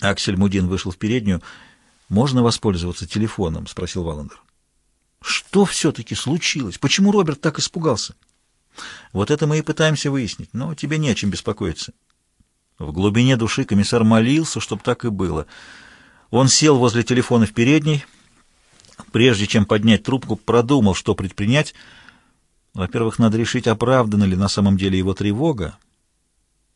Аксель Мудин вышел в переднюю. «Можно воспользоваться телефоном?» — спросил Валандер. «Что все-таки случилось? Почему Роберт так испугался?» «Вот это мы и пытаемся выяснить, но тебе не о чем беспокоиться». В глубине души комиссар молился, чтобы так и было. Он сел возле телефона в передней, прежде чем поднять трубку, продумал, что предпринять. Во-первых, надо решить, оправдана ли на самом деле его тревога.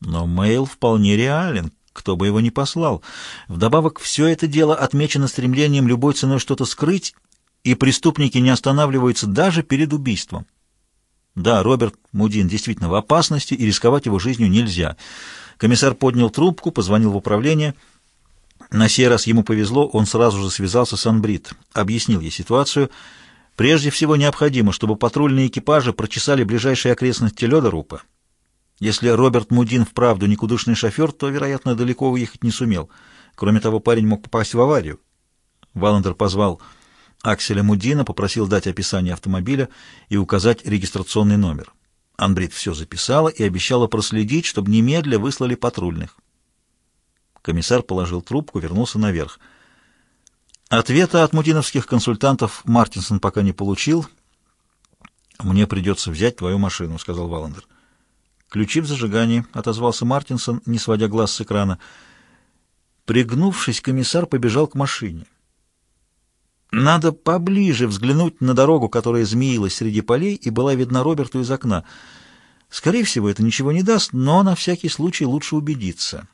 Но мейл вполне реален, кто бы его ни послал. Вдобавок, все это дело отмечено стремлением любой ценой что-то скрыть, и преступники не останавливаются даже перед убийством. Да, Роберт Мудин действительно в опасности, и рисковать его жизнью нельзя. Комиссар поднял трубку, позвонил в управление. На сей раз ему повезло, он сразу же связался с Анбрид, объяснил ей ситуацию. Прежде всего необходимо, чтобы патрульные экипажи прочесали ближайшие окрестности Ледорупа. Если Роберт Мудин вправду никудышный шофер, то, вероятно, далеко уехать не сумел. Кроме того, парень мог попасть в аварию. Валандер позвал Акселя Мудина, попросил дать описание автомобиля и указать регистрационный номер. Анбрид все записала и обещала проследить, чтобы немедля выслали патрульных. Комиссар положил трубку, вернулся наверх. Ответа от мудиновских консультантов Мартинсон пока не получил. «Мне придется взять твою машину», — сказал Валандер. «Ключи в зажигании», — отозвался Мартинсон, не сводя глаз с экрана. Пригнувшись, комиссар побежал к машине. Надо поближе взглянуть на дорогу, которая змеилась среди полей и была видна Роберту из окна. Скорее всего, это ничего не даст, но на всякий случай лучше убедиться.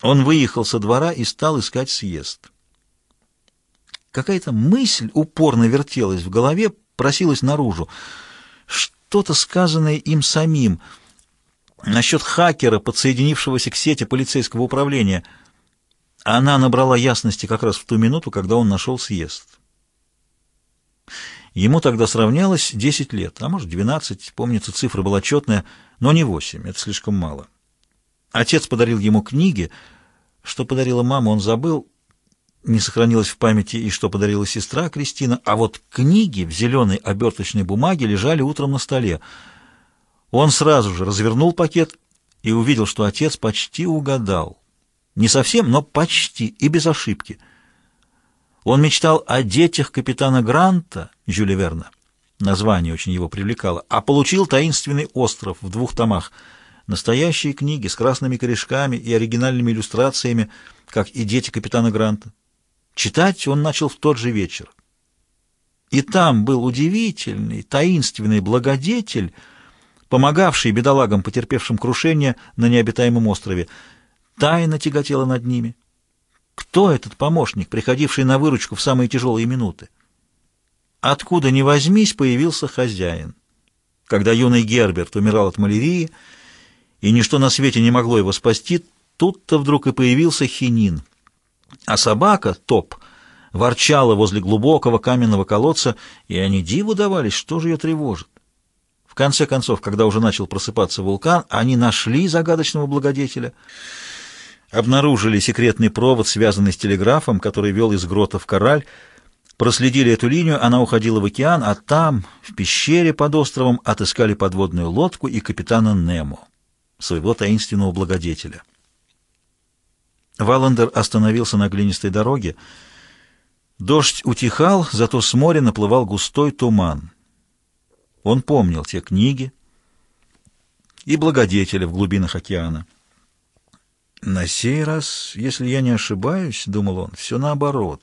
Он выехал со двора и стал искать съезд. Какая-то мысль упорно вертелась в голове, просилась наружу. Что-то сказанное им самим — Насчет хакера, подсоединившегося к сети полицейского управления, она набрала ясности как раз в ту минуту, когда он нашел съезд. Ему тогда сравнялось 10 лет, а может 12, помнится, цифра была четная, но не 8, это слишком мало. Отец подарил ему книги, что подарила мама, он забыл, не сохранилось в памяти и что подарила сестра Кристина, а вот книги в зеленой оберточной бумаге лежали утром на столе — он сразу же развернул пакет и увидел, что отец почти угадал. Не совсем, но почти и без ошибки. Он мечтал о детях капитана Гранта, Жюля Верна. Название очень его привлекало. А получил «Таинственный остров» в двух томах. Настоящие книги с красными корешками и оригинальными иллюстрациями, как и «Дети капитана Гранта». Читать он начал в тот же вечер. И там был удивительный, таинственный благодетель — помогавший бедолагам, потерпевшим крушение на необитаемом острове. Тайна тяготела над ними. Кто этот помощник, приходивший на выручку в самые тяжелые минуты? Откуда ни возьмись, появился хозяин. Когда юный Герберт умирал от малярии, и ничто на свете не могло его спасти, тут-то вдруг и появился хинин. А собака, Топ, ворчала возле глубокого каменного колодца, и они диву давались, что же ее тревожит. В конце концов, когда уже начал просыпаться вулкан, они нашли загадочного благодетеля, обнаружили секретный провод, связанный с телеграфом, который вел из грота в Кораль, проследили эту линию, она уходила в океан, а там, в пещере под островом, отыскали подводную лодку и капитана Немо, своего таинственного благодетеля. Валандер остановился на глинистой дороге. Дождь утихал, зато с моря наплывал густой туман. Он помнил те книги и благодетеля в глубинах океана. На сей раз, если я не ошибаюсь, — думал он, — все наоборот.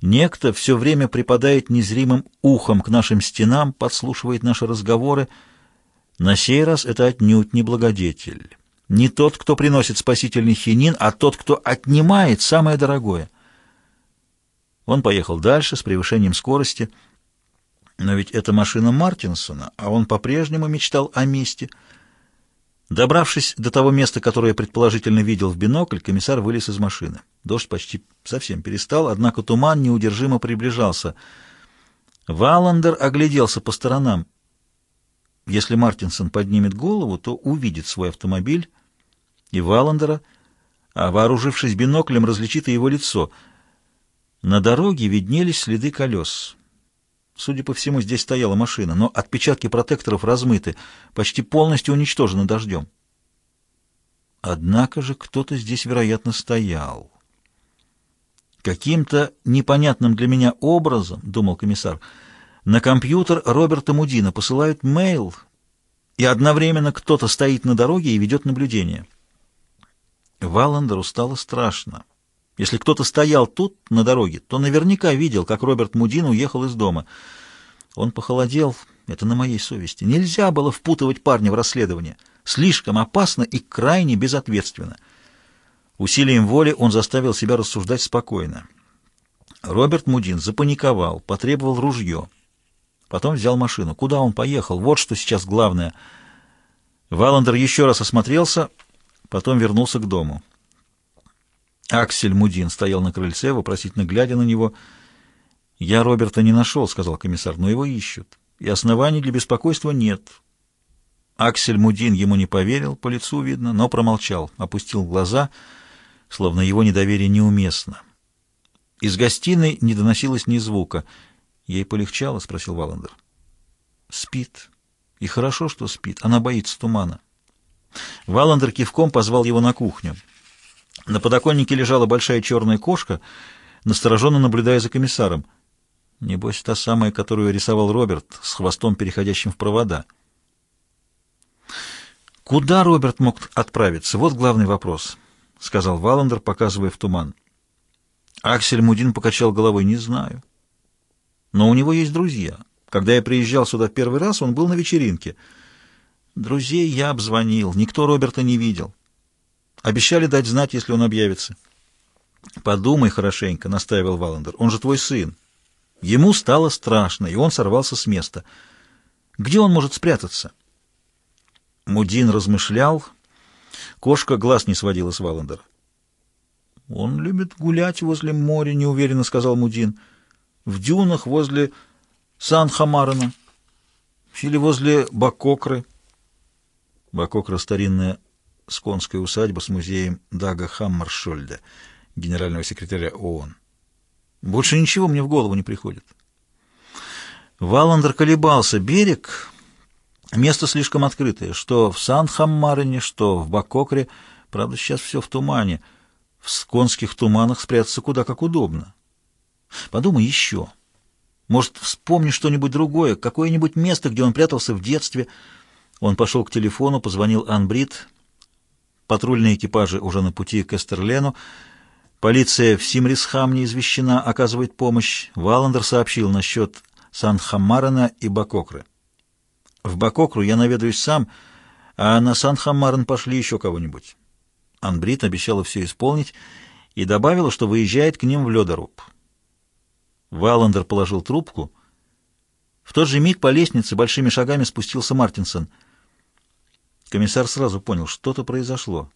Некто все время припадает незримым ухом к нашим стенам, подслушивает наши разговоры. На сей раз это отнюдь не благодетель. Не тот, кто приносит спасительный хинин, а тот, кто отнимает самое дорогое. Он поехал дальше с превышением скорости — но ведь это машина Мартинсона, а он по-прежнему мечтал о месте. Добравшись до того места, которое предположительно видел в бинокль, комиссар вылез из машины. Дождь почти совсем перестал, однако туман неудержимо приближался. Валандер огляделся по сторонам. Если Мартинсон поднимет голову, то увидит свой автомобиль и Валандера, а вооружившись биноклем, различит и его лицо. На дороге виднелись следы колес. Судя по всему, здесь стояла машина, но отпечатки протекторов размыты, почти полностью уничтожены дождем. Однако же кто-то здесь, вероятно, стоял. Каким-то непонятным для меня образом, думал комиссар, на компьютер Роберта Мудина посылают мейл, и одновременно кто-то стоит на дороге и ведет наблюдение. Валандеру стало страшно. Если кто-то стоял тут, на дороге, то наверняка видел, как Роберт Мудин уехал из дома. Он похолодел, это на моей совести. Нельзя было впутывать парня в расследование. Слишком опасно и крайне безответственно. Усилием воли он заставил себя рассуждать спокойно. Роберт Мудин запаниковал, потребовал ружье. Потом взял машину. Куда он поехал? Вот что сейчас главное. Валандер еще раз осмотрелся, потом вернулся к дому. Аксель Мудин стоял на крыльце, вопросительно глядя на него. «Я Роберта не нашел», — сказал комиссар, — «но его ищут, и оснований для беспокойства нет». Аксель Мудин ему не поверил, по лицу видно, но промолчал, опустил глаза, словно его недоверие неуместно. Из гостиной не доносилось ни звука. «Ей полегчало?» — спросил Валандер. «Спит. И хорошо, что спит. Она боится тумана». Валандер кивком позвал его на кухню. На подоконнике лежала большая черная кошка, настороженно наблюдая за комиссаром. Небось, та самая, которую рисовал Роберт, с хвостом, переходящим в провода. «Куда Роберт мог отправиться? Вот главный вопрос», — сказал Валандер, показывая в туман. Аксель Мудин покачал головой. «Не знаю. Но у него есть друзья. Когда я приезжал сюда первый раз, он был на вечеринке. Друзей я обзвонил. Никто Роберта не видел. Обещали дать знать, если он объявится. «Подумай хорошенько», — настаивал Валандер. «Он же твой сын». Ему стало страшно, и он сорвался с места. Где он может спрятаться? Мудин размышлял. Кошка глаз не сводила с Валандера. «Он любит гулять возле моря», — неуверенно сказал Мудин. «В дюнах возле Сан-Хамарана или возле Бакокры». Бакокра — старинная сконская усадьба с музеем Дага Хаммаршольда, генерального секретаря ООН. Больше ничего мне в голову не приходит. Валандер колебался. Берег — место слишком открытое. Что в Сан-Хаммарене, что в Бакокре. Правда, сейчас все в тумане. В сконских туманах спрятаться куда как удобно. Подумай еще. Может, вспомни что-нибудь другое, какое-нибудь место, где он прятался в детстве. Он пошел к телефону, позвонил Анбрид, Патрульные экипажи уже на пути к Эстерлену. Полиция в Симрисхамне извещена, оказывает помощь. Валандер сообщил насчет Сан-Хаммарена и Бакокры. В Бакокру я наведаюсь сам, а на Сан-Хаммарен пошли еще кого-нибудь. Анбрид обещала все исполнить и добавила, что выезжает к ним в Ледоруб. Валандер положил трубку. В тот же миг по лестнице большими шагами спустился Мартинсон — Комиссар сразу понял, что-то произошло.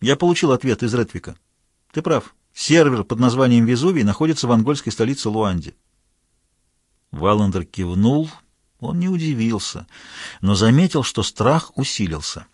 Я получил ответ из Ретвика. Ты прав. Сервер под названием Везувий находится в ангольской столице Луанде. Валандер кивнул. Он не удивился, но заметил, что страх усилился.